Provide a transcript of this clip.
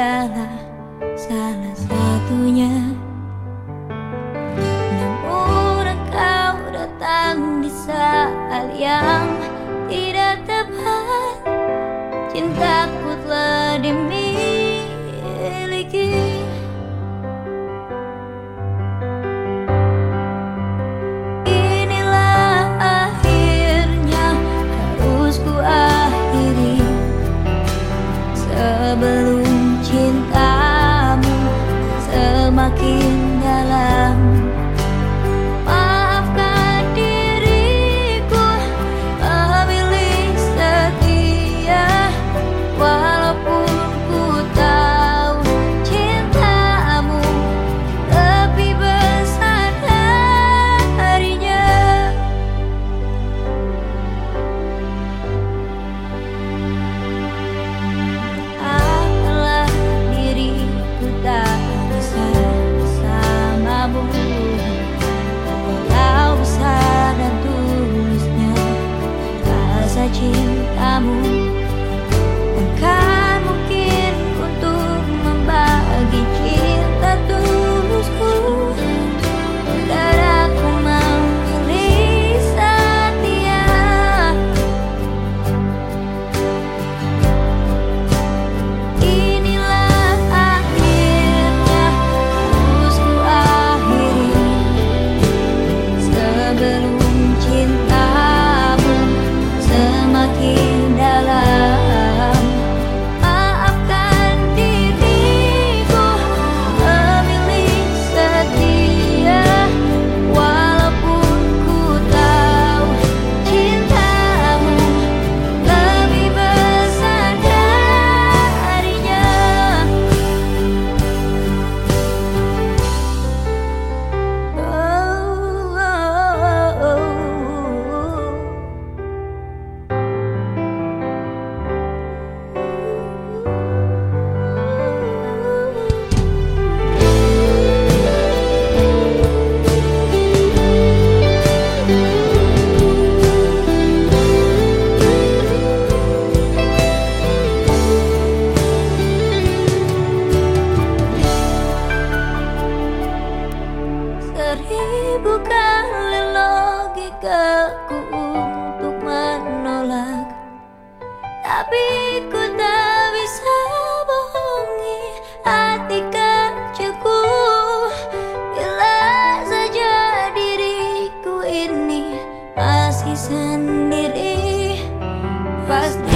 mirada. Rasa cintamu masih sendiri. Pasti